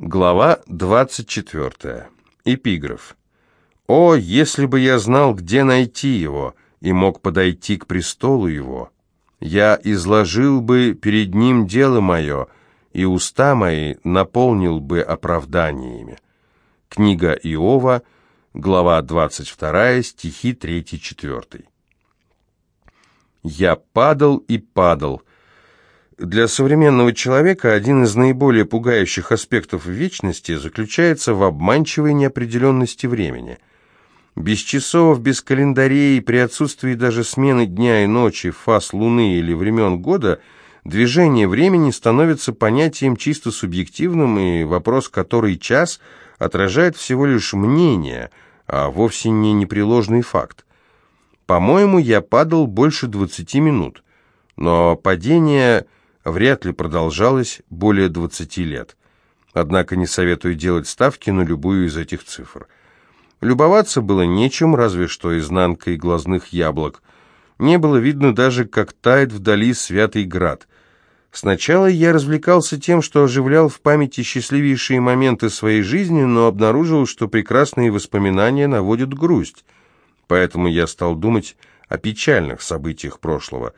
Глава 24. Эпиграф. «О, если бы я знал, где найти его, и мог подойти к престолу его, я изложил бы перед ним дело мое, и уста мои наполнил бы оправданиями». Книга Иова, глава 22, стихи 3-4. «Я падал и падал, для современного человека один из наиболее пугающих аспектов вечности заключается в обманчивой неопределенности времени. Без часов, без календарей, при отсутствии даже смены дня и ночи, фаз луны или времен года, движение времени становится понятием чисто субъективным, и вопрос «который час» отражает всего лишь мнение, а вовсе не непреложный факт. По-моему, я падал больше 20 минут, но падение вряд ли продолжалось более 20 лет. Однако не советую делать ставки на любую из этих цифр. Любоваться было нечем, разве что изнанкой глазных яблок. Не было видно даже, как тает вдали Святый Град. Сначала я развлекался тем, что оживлял в памяти счастливейшие моменты своей жизни, но обнаружил, что прекрасные воспоминания наводят грусть. Поэтому я стал думать о печальных событиях прошлого.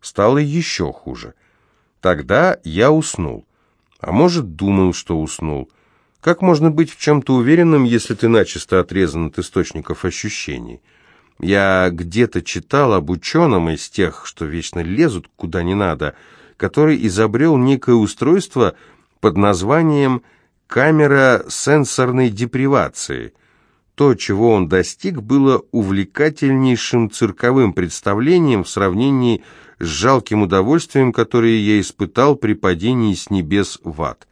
Стало еще хуже – Тогда я уснул. А может, думал, что уснул. Как можно быть в чем-то уверенным, если ты начисто отрезан от источников ощущений? Я где-то читал об ученом из тех, что вечно лезут куда не надо, который изобрел некое устройство под названием «камера сенсорной депривации». То, чего он достиг, было увлекательнейшим цирковым представлением в сравнении с жалким удовольствием, которое я испытал при падении с небес в ад.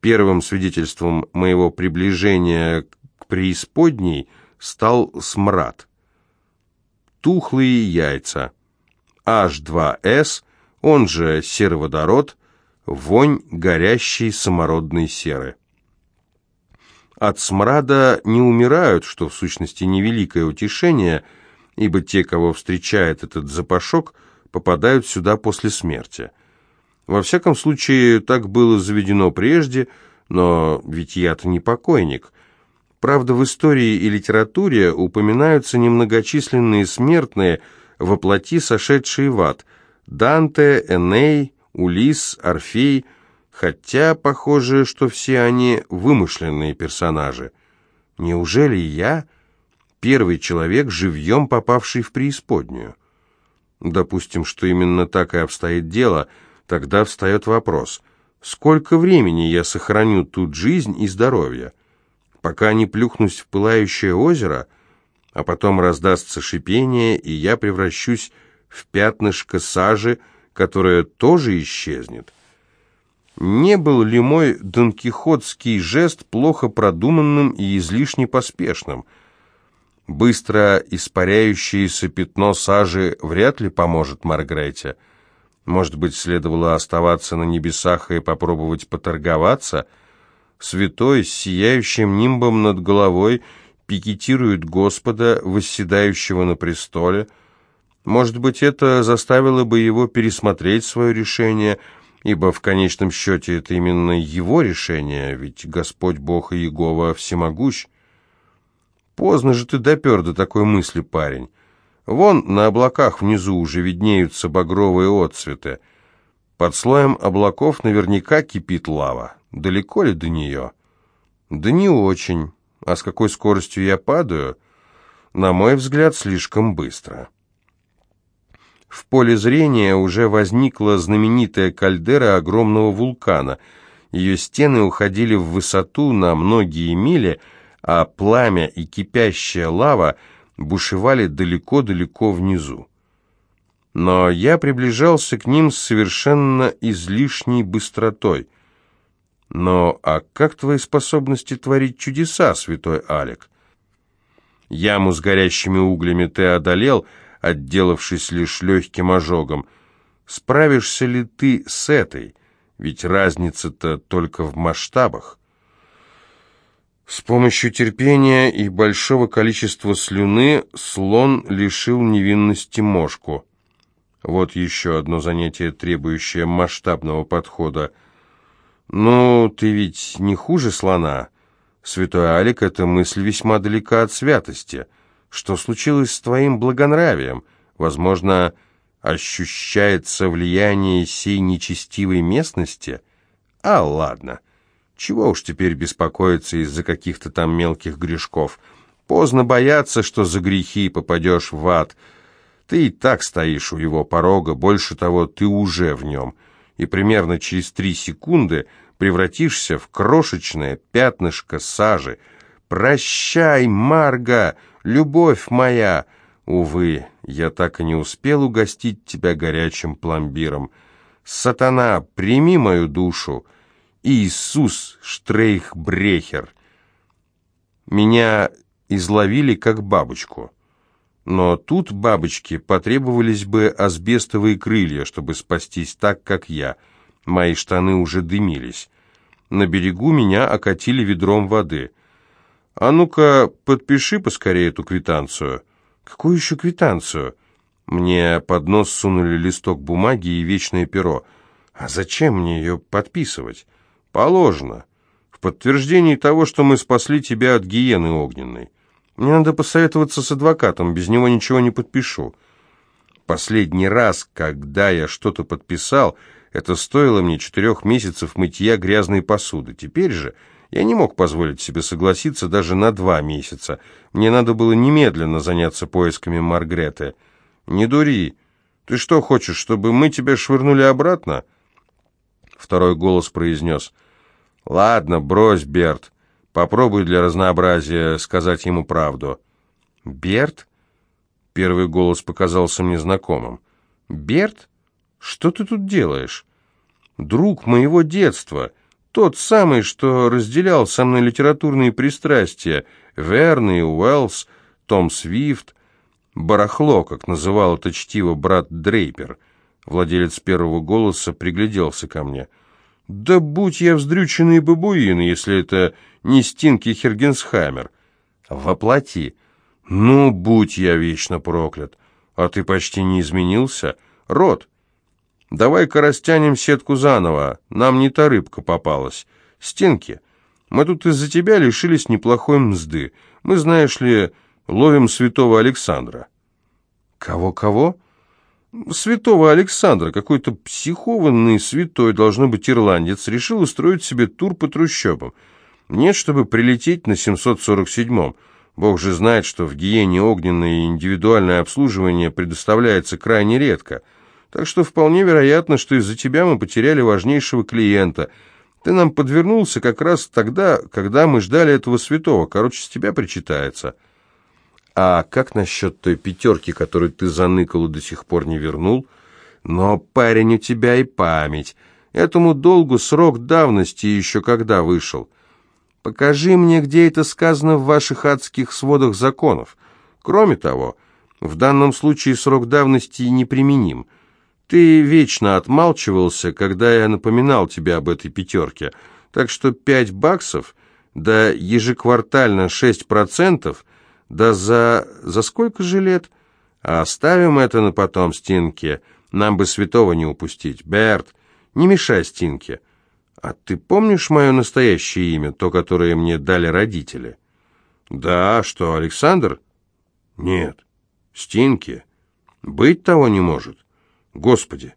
Первым свидетельством моего приближения к преисподней стал смрад. Тухлые яйца, H2S, он же сероводород, вонь горящей самородной серы. От смрада не умирают, что в сущности невеликое утешение – ибо те, кого встречает этот запашок, попадают сюда после смерти. Во всяком случае, так было заведено прежде, но ведь я-то не покойник. Правда, в истории и литературе упоминаются немногочисленные смертные, воплоти сошедшие в ад. Данте, Эней, Улис, Орфей, хотя похоже, что все они вымышленные персонажи. Неужели я первый человек, живьем попавший в преисподнюю. Допустим, что именно так и обстоит дело, тогда встает вопрос, сколько времени я сохраню тут жизнь и здоровье? Пока не плюхнусь в пылающее озеро, а потом раздастся шипение, и я превращусь в пятнышко сажи, которое тоже исчезнет. Не был ли мой донкихотский жест плохо продуманным и излишне поспешным – Быстро испаряющееся пятно сажи вряд ли поможет Маргрете. Может быть, следовало оставаться на небесах и попробовать поторговаться? Святой с сияющим нимбом над головой пикетирует Господа, восседающего на престоле. Может быть, это заставило бы его пересмотреть свое решение, ибо в конечном счете это именно его решение, ведь Господь Бог и Иегова всемогущ. Поздно же ты допер до такой мысли, парень. Вон на облаках внизу уже виднеются багровые отцветы. Под слоем облаков наверняка кипит лава. Далеко ли до нее? Да не очень. А с какой скоростью я падаю? На мой взгляд, слишком быстро. В поле зрения уже возникла знаменитая кальдера огромного вулкана. Ее стены уходили в высоту на многие мили, а пламя и кипящая лава бушевали далеко-далеко внизу. Но я приближался к ним с совершенно излишней быстротой. Но а как твои способности творить чудеса, святой Алек? Яму с горящими углями ты одолел, отделавшись лишь легким ожогом. Справишься ли ты с этой? Ведь разница-то только в масштабах. С помощью терпения и большого количества слюны слон лишил невинности мошку. Вот еще одно занятие, требующее масштабного подхода. «Ну, ты ведь не хуже слона. Святой Алик, эта мысль весьма далека от святости. Что случилось с твоим благонравием? Возможно, ощущается влияние сей нечестивой местности? А, ладно. Чего уж теперь беспокоиться из-за каких-то там мелких грешков? Поздно бояться, что за грехи попадешь в ад. Ты и так стоишь у его порога, больше того, ты уже в нем» и примерно через три секунды превратишься в крошечное пятнышко сажи. «Прощай, Марга, любовь моя!» Увы, я так и не успел угостить тебя горячим пломбиром. Сатана, прими мою душу. Иисус Штрейхбрехер. Меня изловили как бабочку. Но тут бабочке потребовались бы асбестовые крылья, чтобы спастись так, как я. Мои штаны уже дымились. На берегу меня окатили ведром воды. «А ну-ка, подпиши поскорее эту квитанцию». «Какую еще квитанцию?» Мне под нос сунули листок бумаги и вечное перо. «А зачем мне ее подписывать?» «Положено. В подтверждении того, что мы спасли тебя от гиены огненной». Мне надо посоветоваться с адвокатом, без него ничего не подпишу. Последний раз, когда я что-то подписал, это стоило мне четырех месяцев мытья грязной посуды. Теперь же я не мог позволить себе согласиться даже на два месяца. Мне надо было немедленно заняться поисками Маргреты. «Не дури. Ты что хочешь, чтобы мы тебя швырнули обратно?» Второй голос произнес. «Ладно, брось, Берт. Попробуй для разнообразия сказать ему правду». «Берт?» Первый голос показался мне знакомым. «Берт? Что ты тут делаешь?» «Друг моего детства, тот самый, что разделял со мной литературные пристрастия, Верн Уэллс, Том Свифт, барахло, как называл это чтиво брат Дрейпер». Владелец первого голоса пригляделся ко мне. «Да будь я вздрюченный бабуин, если это не Стинки Хергенсхаймер. Воплоти. Ну, будь я вечно проклят. А ты почти не изменился. Рот, давай-ка растянем сетку заново. Нам не та рыбка попалась. Стинки, мы тут из-за тебя лишились неплохой мзды. Мы, знаешь ли, ловим святого Александра. Кого-кого? Святого Александра, какой-то психованный святой, должно быть ирландец, решил устроить себе тур по трущобам. Нет, чтобы прилететь на 747-м. Бог же знает, что в Гиене огненное индивидуальное обслуживание предоставляется крайне редко. Так что вполне вероятно, что из-за тебя мы потеряли важнейшего клиента. Ты нам подвернулся как раз тогда, когда мы ждали этого святого. Короче, с тебя причитается. А как насчет той пятерки, которую ты заныкал и до сих пор не вернул? Но, парень, у тебя и память. Этому долгу срок давности еще когда вышел. Покажи мне, где это сказано в ваших адских сводах законов. Кроме того, в данном случае срок давности неприменим. Ты вечно отмалчивался, когда я напоминал тебе об этой пятерке, так что пять баксов, да ежеквартально шесть процентов, да за... за сколько же лет? А оставим это на потом, Стинке, нам бы святого не упустить. Берт, не мешай Стинке. «А ты помнишь мое настоящее имя, то, которое мне дали родители?» «Да, что, Александр?» «Нет, Стинки. Быть того не может. Господи,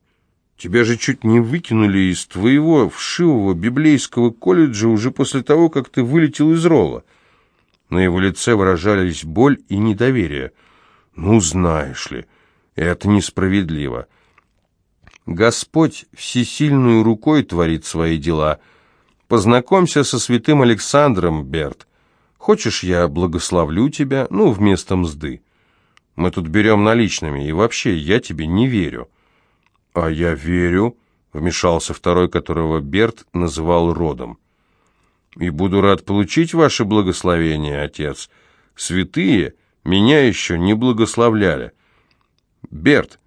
тебя же чуть не выкинули из твоего вшивого библейского колледжа уже после того, как ты вылетел из Рола». На его лице выражались боль и недоверие. «Ну, знаешь ли, это несправедливо». Господь всесильную рукой творит свои дела. Познакомься со святым Александром, Берт. Хочешь, я благословлю тебя, ну, вместо мзды. Мы тут берем наличными, и вообще, я тебе не верю». «А я верю», — вмешался второй, которого Берт называл родом. «И буду рад получить ваше благословение, отец. Святые меня еще не благословляли». «Берт,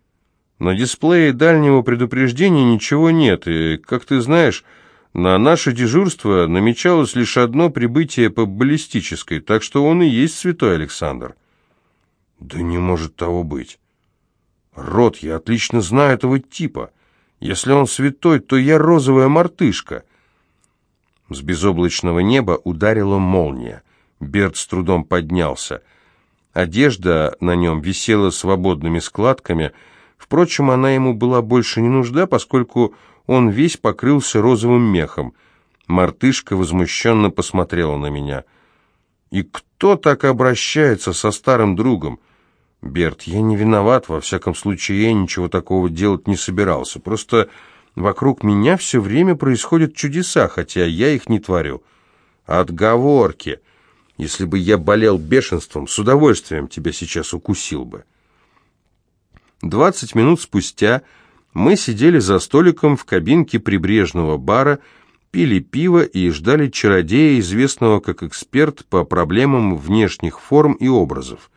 на дисплее дальнего предупреждения ничего нет, и, как ты знаешь, на наше дежурство намечалось лишь одно прибытие по баллистической, так что он и есть святой Александр. Да не может того быть. Рот, я отлично знаю этого типа. Если он святой, то я розовая мартышка. С безоблачного неба ударила молния. Берт с трудом поднялся. Одежда на нем висела свободными складками. Впрочем, она ему была больше не нужда, поскольку он весь покрылся розовым мехом. Мартышка возмущенно посмотрела на меня. «И кто так обращается со старым другом?» «Берт, я не виноват, во всяком случае, я ничего такого делать не собирался. Просто вокруг меня все время происходят чудеса, хотя я их не творю». «Отговорки!» Если бы я болел бешенством, с удовольствием тебя сейчас укусил бы. Двадцать минут спустя мы сидели за столиком в кабинке прибрежного бара, пили пиво и ждали чародея, известного как эксперт по проблемам внешних форм и образов.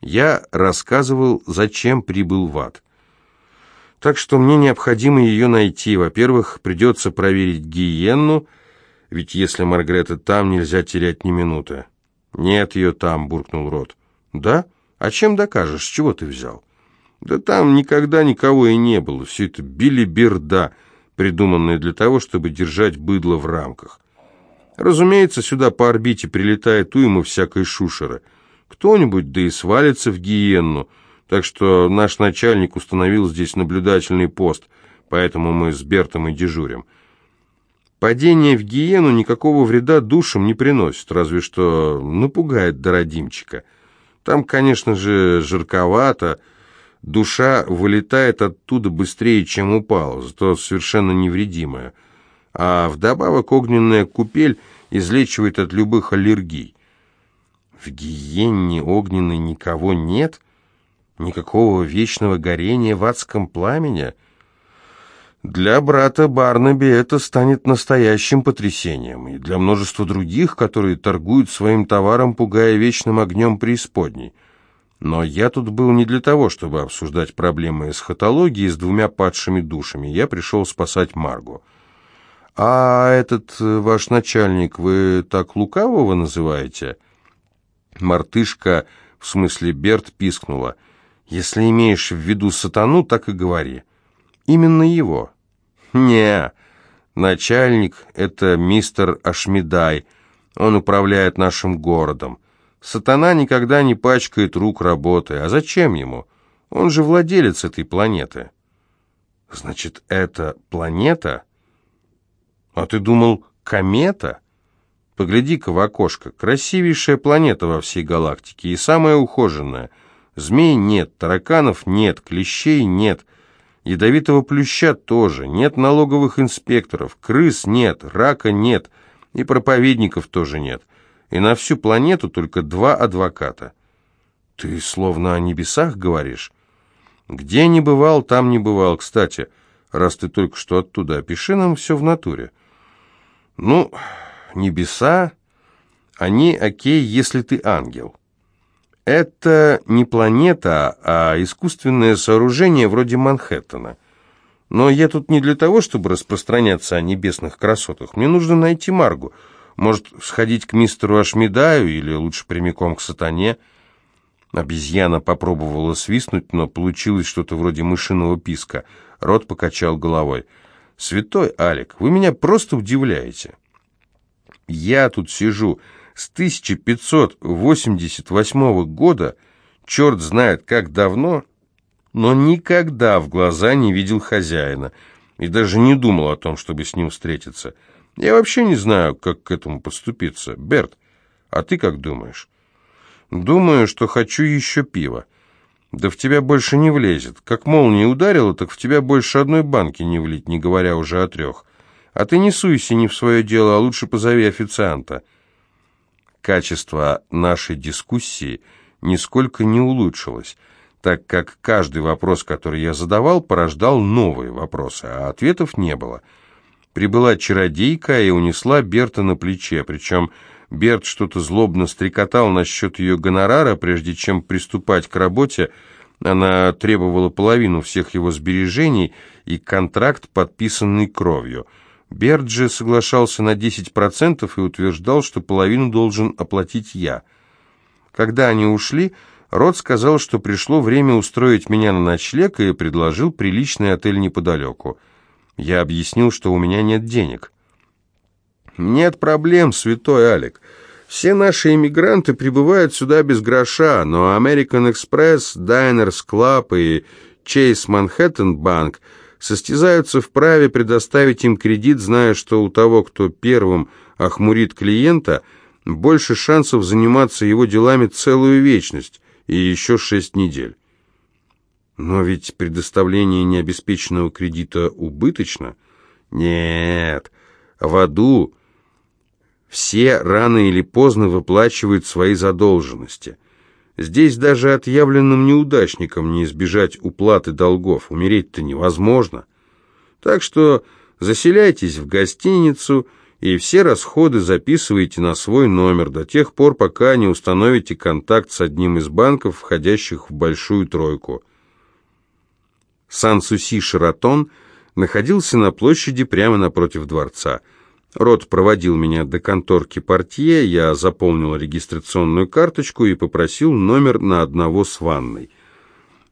Я рассказывал, зачем прибыл в ад. Так что мне необходимо ее найти. Во-первых, придется проверить гиенну, ведь если Маргарета там, нельзя терять ни минуты. «Нет ее там», — буркнул Рот. «Да? А чем докажешь? С чего ты взял?» «Да там никогда никого и не было. Все это билиберда, придуманная для того, чтобы держать быдло в рамках. Разумеется, сюда по орбите прилетает уйма всякой шушеры. Кто-нибудь да и свалится в гиенну, так что наш начальник установил здесь наблюдательный пост, поэтому мы с Бертом и дежурим». Падение в гиену никакого вреда душам не приносит, разве что напугает Дородимчика. Там, конечно же, жарковато, душа вылетает оттуда быстрее, чем упала, зато совершенно невредимая. А вдобавок огненная купель излечивает от любых аллергий. В гиене огненной никого нет? Никакого вечного горения в адском пламени — для брата Барнаби это станет настоящим потрясением, и для множества других, которые торгуют своим товаром, пугая вечным огнем преисподней. Но я тут был не для того, чтобы обсуждать проблемы эсхатологии с двумя падшими душами. Я пришел спасать Маргу. «А этот э, ваш начальник вы так лукавого называете?» Мартышка, в смысле Берт, пискнула. «Если имеешь в виду сатану, так и говори». Именно его. Не, начальник — это мистер Ашмидай. Он управляет нашим городом. Сатана никогда не пачкает рук работы. А зачем ему? Он же владелец этой планеты. Значит, это планета? А ты думал, комета? Погляди-ка в окошко. Красивейшая планета во всей галактике и самая ухоженная. Змей нет, тараканов нет, клещей нет — Ядовитого плюща тоже, нет налоговых инспекторов, крыс нет, рака нет, и проповедников тоже нет. И на всю планету только два адвоката. Ты словно о небесах говоришь. Где не бывал, там не бывал. Кстати, раз ты только что оттуда, опиши нам все в натуре. Ну, небеса, они окей, если ты ангел. Это не планета, а искусственное сооружение вроде Манхэттена. Но я тут не для того, чтобы распространяться о небесных красотах. Мне нужно найти Маргу. Может, сходить к мистеру Ашмидаю или лучше прямиком к сатане?» Обезьяна попробовала свистнуть, но получилось что-то вроде мышиного писка. Рот покачал головой. «Святой Алик, вы меня просто удивляете. Я тут сижу с 1588 года, черт знает как давно, но никогда в глаза не видел хозяина и даже не думал о том, чтобы с ним встретиться. Я вообще не знаю, как к этому подступиться. Берт, а ты как думаешь? Думаю, что хочу еще пива. Да в тебя больше не влезет. Как молния ударила, так в тебя больше одной банки не влить, не говоря уже о трех. А ты не суйся не в свое дело, а лучше позови официанта. Качество нашей дискуссии нисколько не улучшилось, так как каждый вопрос, который я задавал, порождал новые вопросы, а ответов не было. Прибыла чародейка и унесла Берта на плече, причем Берт что-то злобно стрекотал насчет ее гонорара, прежде чем приступать к работе, она требовала половину всех его сбережений и контракт, подписанный кровью – Берджи соглашался на 10% и утверждал, что половину должен оплатить я. Когда они ушли, Рот сказал, что пришло время устроить меня на ночлег и предложил приличный отель неподалеку. Я объяснил, что у меня нет денег. «Нет проблем, святой Алик. Все наши иммигранты прибывают сюда без гроша, но American Express, Diners Club и Chase Manhattan Bank состязаются в праве предоставить им кредит, зная, что у того, кто первым охмурит клиента, больше шансов заниматься его делами целую вечность и еще шесть недель. Но ведь предоставление необеспеченного кредита убыточно. Нет, в аду все рано или поздно выплачивают свои задолженности. Здесь даже отъявленным неудачникам не избежать уплаты долгов, умереть-то невозможно. Так что заселяйтесь в гостиницу и все расходы записывайте на свой номер до тех пор, пока не установите контакт с одним из банков, входящих в большую тройку. Сан-Суси Шератон находился на площади прямо напротив дворца – Рот проводил меня до конторки портье, я заполнил регистрационную карточку и попросил номер на одного с ванной.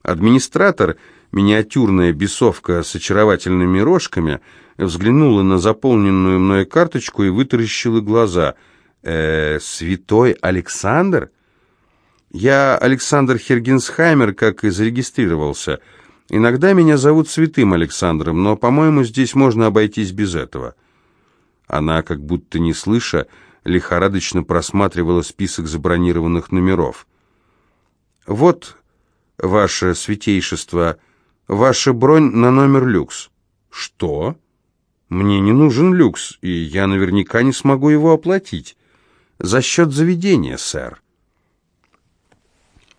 Администратор, миниатюрная бесовка с очаровательными рожками, взглянула на заполненную мной карточку и вытаращила глаза. «Э, святой Александр?» «Я Александр Хергенсхаймер, как и зарегистрировался. Иногда меня зовут Святым Александром, но, по-моему, здесь можно обойтись без этого». Она, как будто не слыша, лихорадочно просматривала список забронированных номеров. «Вот, ваше святейшество, ваша бронь на номер люкс». «Что?» «Мне не нужен люкс, и я наверняка не смогу его оплатить. За счет заведения, сэр».